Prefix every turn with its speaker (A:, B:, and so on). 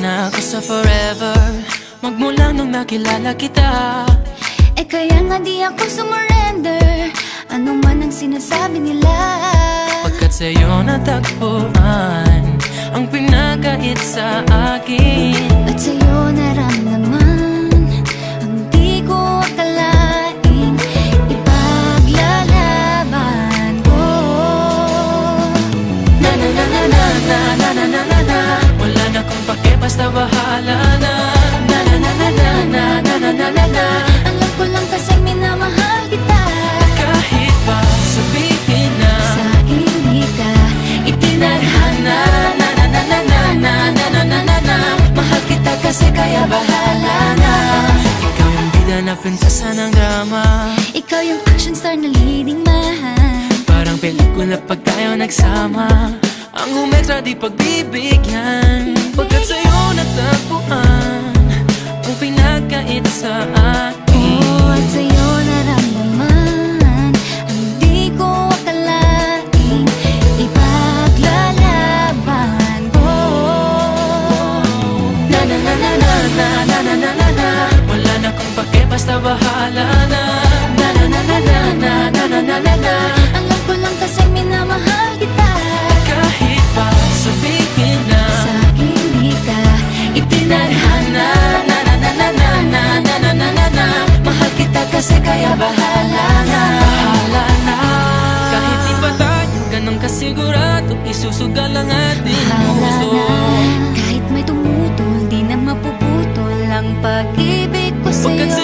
A: na ako sa forever. Magmula nung nakilala kita.
B: Eh kaya nga di ako sumurrender Ano man ang sinasabi nila.
A: Pagkat sa'yo natagpuan basta bahala na Na na na na na na na na na na na
B: Alam ko lang kasi minamahal kita
A: Kahit pa sabihin na
B: Sa akin di ka
A: Itinadhana na na na na na na na na na na na Mahal kita kasi kaya bahala na Ikaw yung bida na prinsesa ng drama
B: Ikaw yung action star na leading man
A: Parang pelikula pag tayo nagsama Ang umextra di pagbibigyan. Pagkat sa'yo natagpuan Ang pinagkait sa akin.
B: Oo, at sa'yo naramdaman Ang di ko akalain Ipaglalaban ko.
A: Na na na na na na na na na na Wala na kong pake basta bahala na Isusugal ang ating puso.
B: na. Kahit may tumutol Di na mapuputol Ang pag-ibig ko
A: sa'yo